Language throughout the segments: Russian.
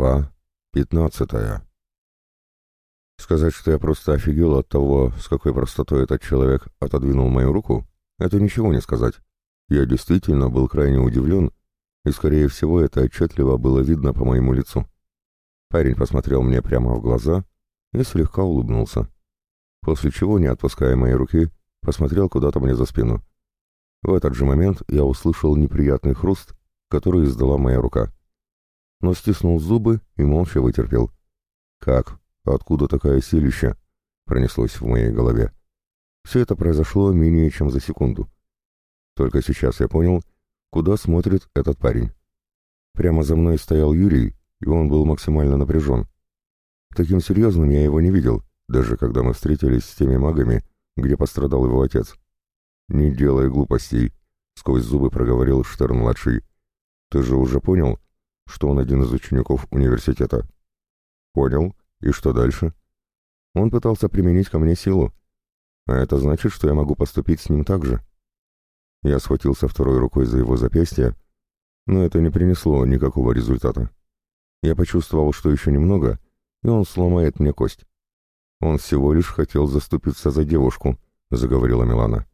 Глава 15. Сказать, что я просто офигел от того, с какой простотой этот человек отодвинул мою руку, это ничего не сказать. Я действительно был крайне удивлен, и, скорее всего, это отчетливо было видно по моему лицу. Парень посмотрел мне прямо в глаза и слегка улыбнулся, после чего, не отпуская моей руки, посмотрел куда-то мне за спину. В этот же момент я услышал неприятный хруст, который издала моя рука но стиснул зубы и молча вытерпел. «Как? Откуда такая силища?» — пронеслось в моей голове. Все это произошло менее чем за секунду. Только сейчас я понял, куда смотрит этот парень. Прямо за мной стоял Юрий, и он был максимально напряжен. Таким серьезным я его не видел, даже когда мы встретились с теми магами, где пострадал его отец. «Не делай глупостей», — сквозь зубы проговорил Штерн-младший. «Ты же уже понял, что он один из учеников университета. Понял. И что дальше? Он пытался применить ко мне силу. А это значит, что я могу поступить с ним так же. Я схватился второй рукой за его запястье, но это не принесло никакого результата. Я почувствовал, что еще немного, и он сломает мне кость. Он всего лишь хотел заступиться за девушку, заговорила Милана.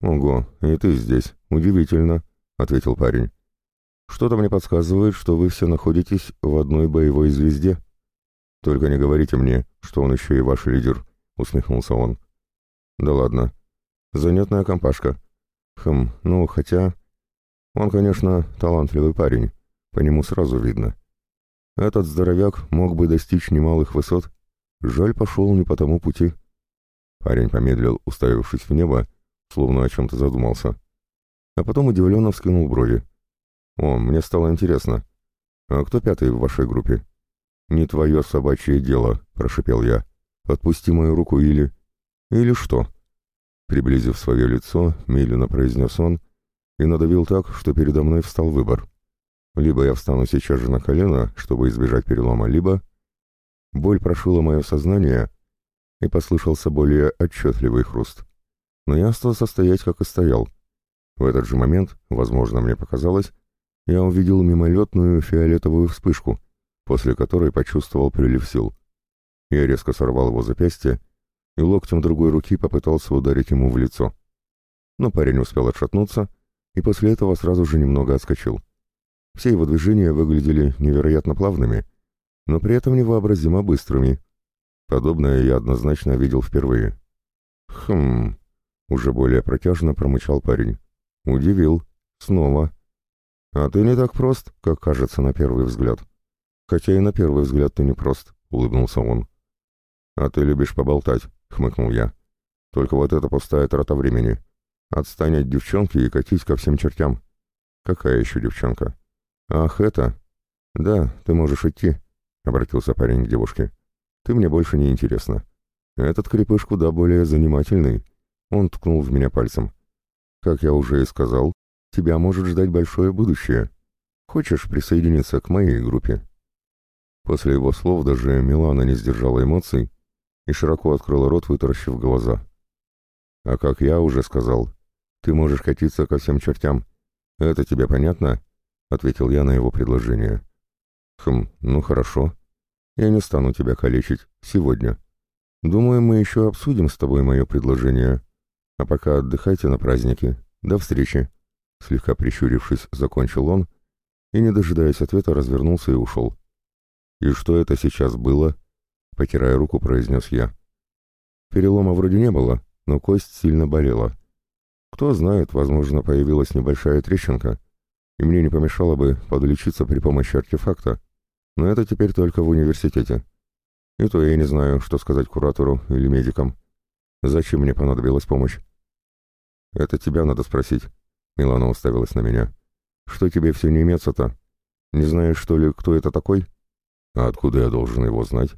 «Ого, и ты здесь. Удивительно», — ответил парень. Что-то мне подсказывает, что вы все находитесь в одной боевой звезде. Только не говорите мне, что он еще и ваш лидер, усмехнулся он. Да ладно. Занятная компашка. Хм, ну, хотя... Он, конечно, талантливый парень. По нему сразу видно. Этот здоровяк мог бы достичь немалых высот. Жаль, пошел не по тому пути. Парень помедлил, уставившись в небо, словно о чем-то задумался. А потом удивленно вскинул брови. «О, мне стало интересно. А кто пятый в вашей группе?» «Не твое собачье дело», — прошипел я. «Отпусти мою руку или...» «Или что?» Приблизив свое лицо, медленно произнес он и надавил так, что передо мной встал выбор. Либо я встану сейчас же на колено, чтобы избежать перелома, либо... Боль прошила мое сознание, и послышался более отчетливый хруст. Но я стал стоять, как и стоял. В этот же момент, возможно, мне показалось, я увидел мимолетную фиолетовую вспышку, после которой почувствовал прилив сил. Я резко сорвал его запястье и локтем другой руки попытался ударить ему в лицо. Но парень успел отшатнуться и после этого сразу же немного отскочил. Все его движения выглядели невероятно плавными, но при этом невообразимо быстрыми. Подобное я однозначно видел впервые. «Хм...» — уже более протяжно промычал парень. «Удивил. Снова. А ты не так прост, как кажется на первый взгляд. Хотя и на первый взгляд ты не прост, улыбнулся он. А ты любишь поболтать, хмыкнул я. Только вот это пустая трата времени. Отстань от девчонки и катись ко всем чертям. Какая еще девчонка? Ах, это? Да, ты можешь идти, обратился парень к девушке. Ты мне больше не интересна. Этот крепыш куда более занимательный. Он ткнул в меня пальцем. Как я уже и сказал, Тебя может ждать большое будущее. Хочешь присоединиться к моей группе?» После его слов даже Милана не сдержала эмоций и широко открыла рот, вытаращив глаза. «А как я уже сказал, ты можешь катиться ко всем чертям. Это тебе понятно?» — ответил я на его предложение. «Хм, ну хорошо. Я не стану тебя калечить. Сегодня. Думаю, мы еще обсудим с тобой мое предложение. А пока отдыхайте на празднике. До встречи!» Слегка прищурившись, закончил он и, не дожидаясь ответа, развернулся и ушел. «И что это сейчас было?» — потирая руку, произнес я. Перелома вроде не было, но кость сильно болела. Кто знает, возможно, появилась небольшая трещинка, и мне не помешало бы подлечиться при помощи артефакта, но это теперь только в университете. И то я не знаю, что сказать куратору или медикам. Зачем мне понадобилась помощь? Это тебя надо спросить. Милана уставилась на меня. «Что тебе все не имеется-то? Не знаешь, что ли, кто это такой?» «А откуда я должен его знать?»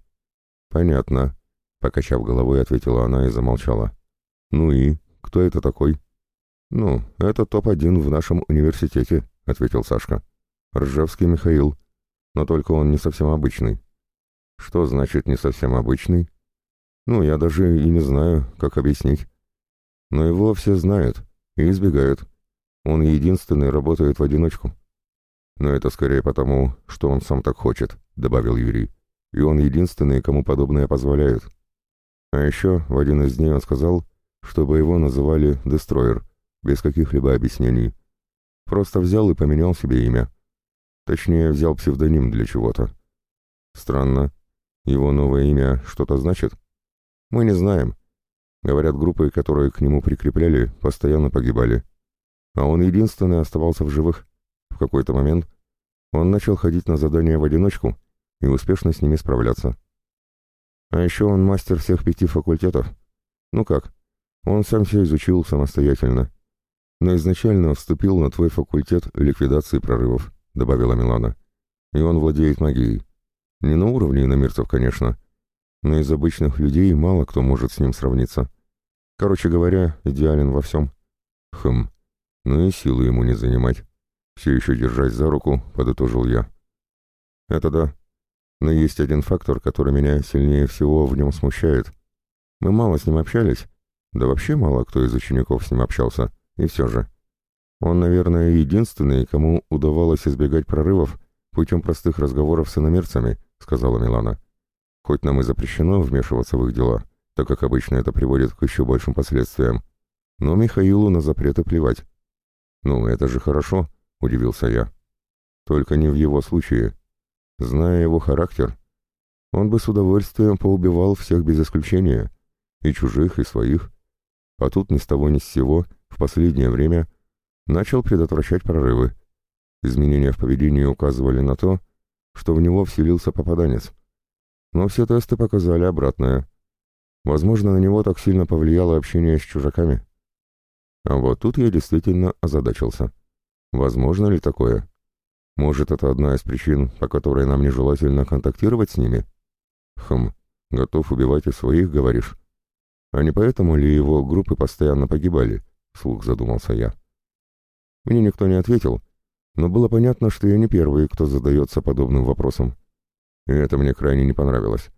«Понятно», — покачав головой, ответила она и замолчала. «Ну и? Кто это такой?» «Ну, это топ-1 в нашем университете», — ответил Сашка. «Ржевский Михаил. Но только он не совсем обычный». «Что значит не совсем обычный?» «Ну, я даже и не знаю, как объяснить. Но его все знают и избегают. Он единственный работает в одиночку. Но это скорее потому, что он сам так хочет, добавил Юрий. И он единственный, кому подобное позволяют. А еще в один из дней он сказал, чтобы его называли Дестройер, без каких-либо объяснений. Просто взял и поменял себе имя. Точнее, взял псевдоним для чего-то. Странно. Его новое имя что-то значит? Мы не знаем. Говорят, группы, которые к нему прикрепляли, постоянно погибали а он единственный оставался в живых. В какой-то момент он начал ходить на задания в одиночку и успешно с ними справляться. А еще он мастер всех пяти факультетов. Ну как, он сам все изучил самостоятельно. Но изначально вступил на твой факультет ликвидации прорывов, добавила Милана. И он владеет магией. Не на уровне иномирцев, конечно, но из обычных людей мало кто может с ним сравниться. Короче говоря, идеален во всем. Хм но и силы ему не занимать. Все еще держась за руку, подытожил я. Это да. Но есть один фактор, который меня сильнее всего в нем смущает. Мы мало с ним общались, да вообще мало кто из учеников с ним общался, и все же. Он, наверное, единственный, кому удавалось избегать прорывов путем простых разговоров с иномерцами, сказала Милана. Хоть нам и запрещено вмешиваться в их дела, так как обычно это приводит к еще большим последствиям. Но Михаилу на запреты плевать. «Ну, это же хорошо», — удивился я. «Только не в его случае. Зная его характер, он бы с удовольствием поубивал всех без исключения, и чужих, и своих. А тут ни с того ни с сего, в последнее время, начал предотвращать прорывы. Изменения в поведении указывали на то, что в него вселился попаданец. Но все тесты показали обратное. Возможно, на него так сильно повлияло общение с чужаками». А вот тут я действительно озадачился. Возможно ли такое? Может, это одна из причин, по которой нам нежелательно контактировать с ними? Хм, готов убивать и своих, говоришь? А не поэтому ли его группы постоянно погибали? Слух задумался я. Мне никто не ответил, но было понятно, что я не первый, кто задается подобным вопросом. И это мне крайне не понравилось.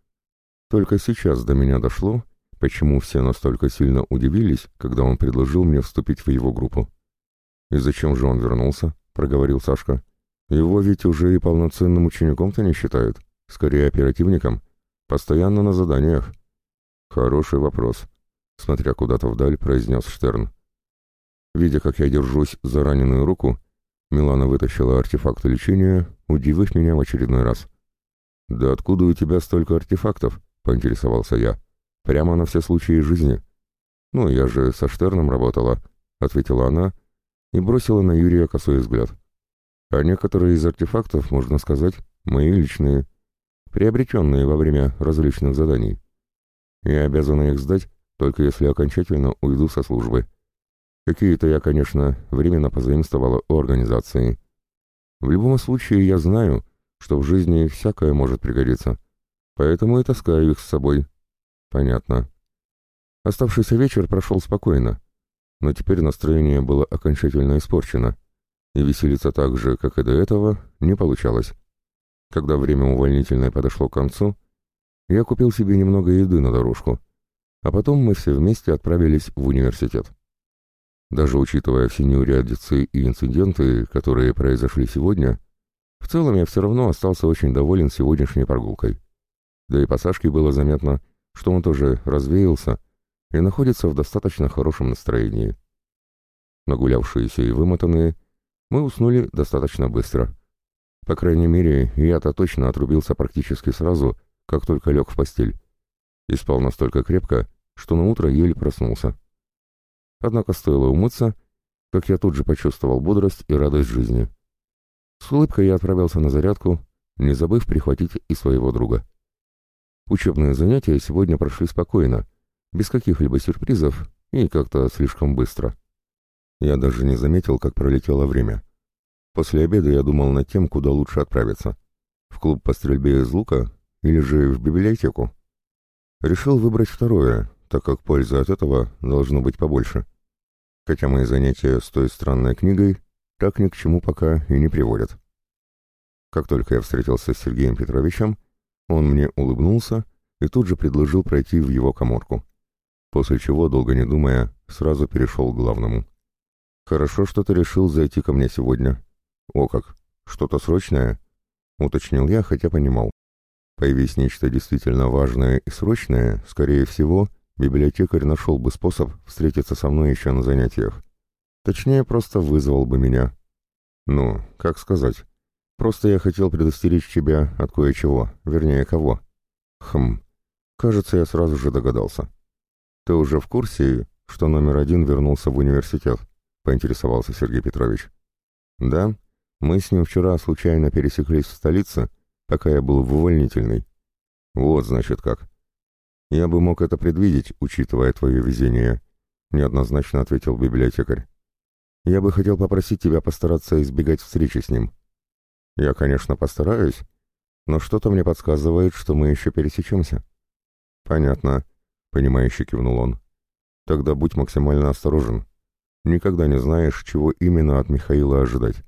Только сейчас до меня дошло, Почему все настолько сильно удивились, когда он предложил мне вступить в его группу? «И зачем же он вернулся?» — проговорил Сашка. «Его ведь уже и полноценным учеником-то не считают, скорее оперативником, постоянно на заданиях». «Хороший вопрос», — смотря куда-то вдаль, произнес Штерн. Видя, как я держусь за раненую руку, Милана вытащила артефакт лечения, удивив меня в очередной раз. «Да откуда у тебя столько артефактов?» — поинтересовался я. Прямо на все случаи жизни. «Ну, я же со Штерном работала», — ответила она и бросила на Юрия косой взгляд. «А некоторые из артефактов, можно сказать, мои личные, приобретенные во время различных заданий. Я обязана их сдать, только если окончательно уйду со службы. Какие-то я, конечно, временно позаимствовала у организации. В любом случае я знаю, что в жизни всякое может пригодиться, поэтому и таскаю их с собой, Понятно. Оставшийся вечер прошел спокойно, но теперь настроение было окончательно испорчено, и веселиться так же, как и до этого, не получалось. Когда время увольнительное подошло к концу, я купил себе немного еды на дорожку, а потом мы все вместе отправились в университет. Даже учитывая все неурядицы и инциденты, которые произошли сегодня, в целом я все равно остался очень доволен сегодняшней прогулкой. Да и посажки было заметно, что он тоже развеялся и находится в достаточно хорошем настроении. Нагулявшиеся и вымотанные, мы уснули достаточно быстро. По крайней мере, я-то точно отрубился практически сразу, как только лег в постель. И спал настолько крепко, что на утро еле проснулся. Однако стоило умыться, как я тут же почувствовал бодрость и радость жизни. С улыбкой я отправился на зарядку, не забыв прихватить и своего друга. Учебные занятия сегодня прошли спокойно, без каких-либо сюрпризов и как-то слишком быстро. Я даже не заметил, как пролетело время. После обеда я думал над тем, куда лучше отправиться. В клуб по стрельбе из лука или же в библиотеку. Решил выбрать второе, так как пользы от этого должно быть побольше. Хотя мои занятия с той странной книгой так ни к чему пока и не приводят. Как только я встретился с Сергеем Петровичем, он мне улыбнулся и тут же предложил пройти в его коморку. После чего, долго не думая, сразу перешел к главному. «Хорошо, что ты решил зайти ко мне сегодня». «О как! Что-то срочное?» — уточнил я, хотя понимал. Появись нечто действительно важное и срочное, скорее всего, библиотекарь нашел бы способ встретиться со мной еще на занятиях. Точнее, просто вызвал бы меня. Ну, как сказать, Просто я хотел предостеречь тебя от кое-чего, вернее, кого. Хм, кажется, я сразу же догадался. Ты уже в курсе, что номер один вернулся в университет? Поинтересовался Сергей Петрович. Да, мы с ним вчера случайно пересеклись в столице, пока я был в увольнительной. Вот, значит, как. Я бы мог это предвидеть, учитывая твое везение, неоднозначно ответил библиотекарь. Я бы хотел попросить тебя постараться избегать встречи с ним. Я, конечно, постараюсь, но что-то мне подсказывает, что мы еще пересечемся. Понятно, понимающе кивнул он. Тогда будь максимально осторожен. Никогда не знаешь, чего именно от Михаила ожидать.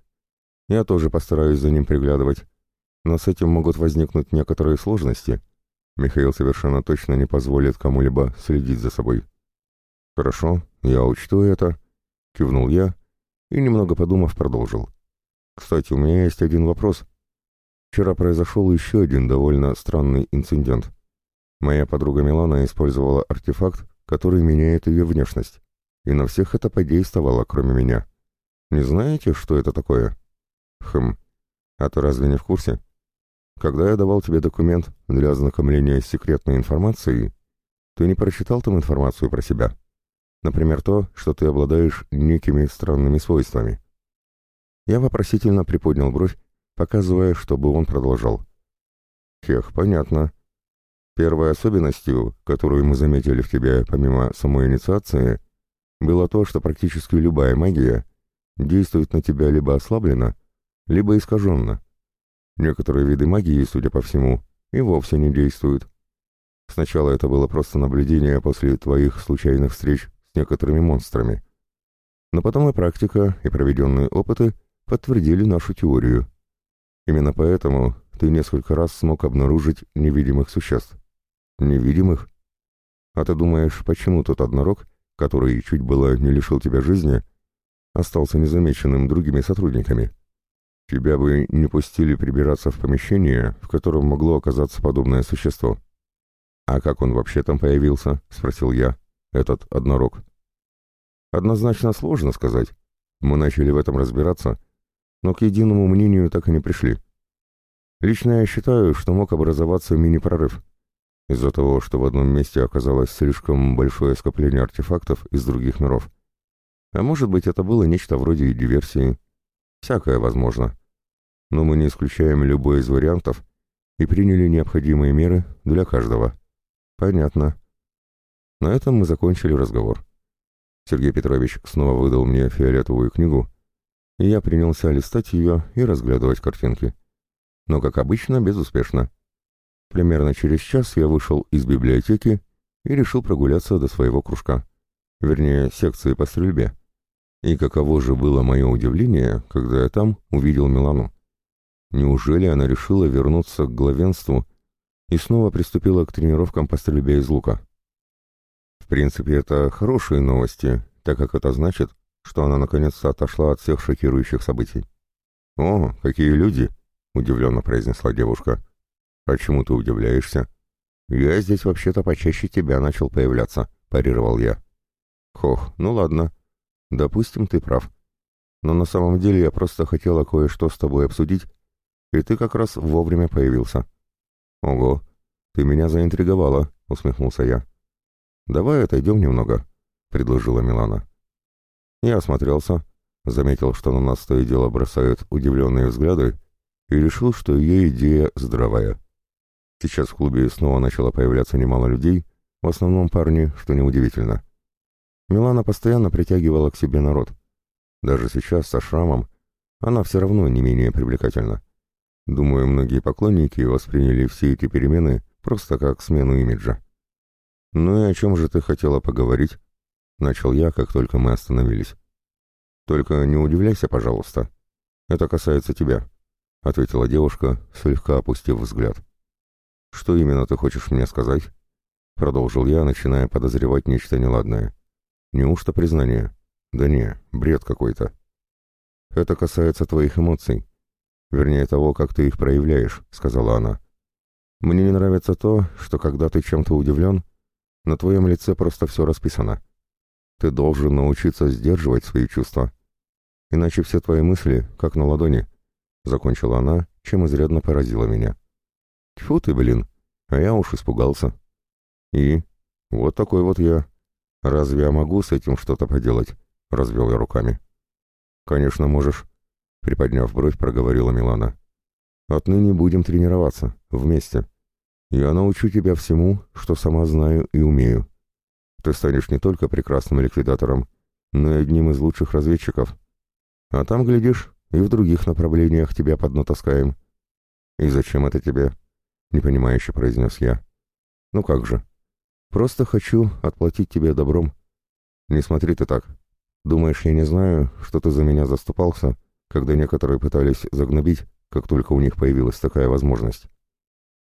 Я тоже постараюсь за ним приглядывать, но с этим могут возникнуть некоторые сложности. Михаил совершенно точно не позволит кому-либо следить за собой. Хорошо, я учту это, кивнул я и, немного подумав, продолжил. Кстати, у меня есть один вопрос. Вчера произошел еще один довольно странный инцидент. Моя подруга Милана использовала артефакт, который меняет ее внешность. И на всех это подействовало, кроме меня. Не знаете, что это такое? Хм. А ты разве не в курсе? Когда я давал тебе документ для ознакомления с секретной информацией, ты не прочитал там информацию про себя? Например, то, что ты обладаешь некими странными свойствами. Я вопросительно приподнял бровь, показывая, чтобы он продолжал. «Хех, понятно. Первой особенностью, которую мы заметили в тебе помимо самой инициации, было то, что практически любая магия действует на тебя либо ослабленно, либо искаженно. Некоторые виды магии, судя по всему, и вовсе не действуют. Сначала это было просто наблюдение после твоих случайных встреч с некоторыми монстрами. Но потом и практика, и проведенные опыты — подтвердили нашу теорию. Именно поэтому ты несколько раз смог обнаружить невидимых существ. Невидимых? А ты думаешь, почему тот однорог, который чуть было не лишил тебя жизни, остался незамеченным другими сотрудниками? Тебя бы не пустили прибираться в помещение, в котором могло оказаться подобное существо. А как он вообще там появился? Спросил я. Этот однорог. Однозначно сложно сказать. Мы начали в этом разбираться, но к единому мнению так и не пришли. Лично я считаю, что мог образоваться мини-прорыв. Из-за того, что в одном месте оказалось слишком большое скопление артефактов из других миров. А может быть, это было нечто вроде диверсии. Всякое возможно. Но мы не исключаем любой из вариантов и приняли необходимые меры для каждого. Понятно. На этом мы закончили разговор. Сергей Петрович снова выдал мне фиолетовую книгу, я принялся листать ее и разглядывать картинки. Но, как обычно, безуспешно. Примерно через час я вышел из библиотеки и решил прогуляться до своего кружка. Вернее, секции по стрельбе. И каково же было мое удивление, когда я там увидел Милану. Неужели она решила вернуться к главенству и снова приступила к тренировкам по стрельбе из лука? В принципе, это хорошие новости, так как это значит, что она наконец-то отошла от всех шокирующих событий. «О, какие люди!» — удивленно произнесла девушка. «А «Почему ты удивляешься?» «Я здесь вообще-то почаще тебя начал появляться», — парировал я. «Хох, ну ладно. Допустим, ты прав. Но на самом деле я просто хотела кое-что с тобой обсудить, и ты как раз вовремя появился». «Ого, ты меня заинтриговала», — усмехнулся я. «Давай отойдем немного», — предложила Милана. Я осмотрелся, заметил, что на нас то и дело бросают удивленные взгляды, и решил, что ее идея здравая. Сейчас в клубе снова начало появляться немало людей, в основном парни, что неудивительно. Милана постоянно притягивала к себе народ. Даже сейчас, со шрамом, она все равно не менее привлекательна. Думаю, многие поклонники восприняли все эти перемены просто как смену имиджа. «Ну и о чем же ты хотела поговорить?» — начал я, как только мы остановились. «Только не удивляйся, пожалуйста. Это касается тебя», — ответила девушка, слегка опустив взгляд. «Что именно ты хочешь мне сказать?» — продолжил я, начиная подозревать нечто неладное. «Неужто признание?» «Да не, бред какой-то». «Это касается твоих эмоций. Вернее, того, как ты их проявляешь», — сказала она. «Мне не нравится то, что когда ты чем-то удивлен, на твоем лице просто все расписано». Ты должен научиться сдерживать свои чувства. Иначе все твои мысли как на ладони. Закончила она, чем изрядно поразила меня. Тьфу ты, блин, а я уж испугался. И вот такой вот я. Разве я могу с этим что-то поделать? Развел я руками. Конечно, можешь. Приподняв бровь, проговорила Милана. Отныне будем тренироваться, вместе. Я научу тебя всему, что сама знаю и умею. Ты станешь не только прекрасным ликвидатором, но и одним из лучших разведчиков. А там, глядишь, и в других направлениях тебя под. И зачем это тебе? Непонимающе произнес я. Ну как же. Просто хочу отплатить тебе добром. Не смотри ты так. Думаешь, я не знаю, что ты за меня заступался, когда некоторые пытались загнобить, как только у них появилась такая возможность.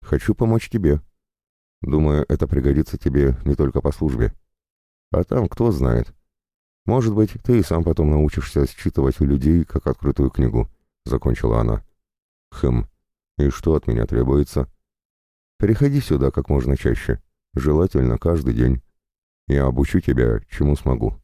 Хочу помочь тебе. Думаю, это пригодится тебе не только по службе. А там кто знает. Может быть, ты и сам потом научишься считывать у людей, как открытую книгу», — закончила она. «Хм, и что от меня требуется?» «Приходи сюда как можно чаще, желательно каждый день. Я обучу тебя, чему смогу».